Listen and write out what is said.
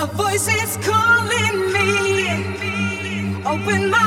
A voice is calling me. Open my